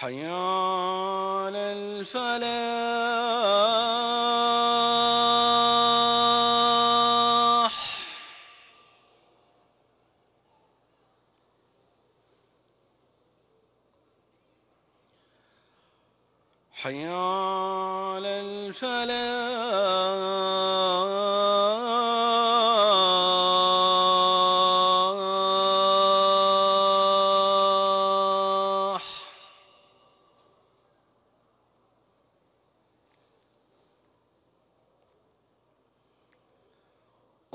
حي على الفلاح. حي على الفلاح.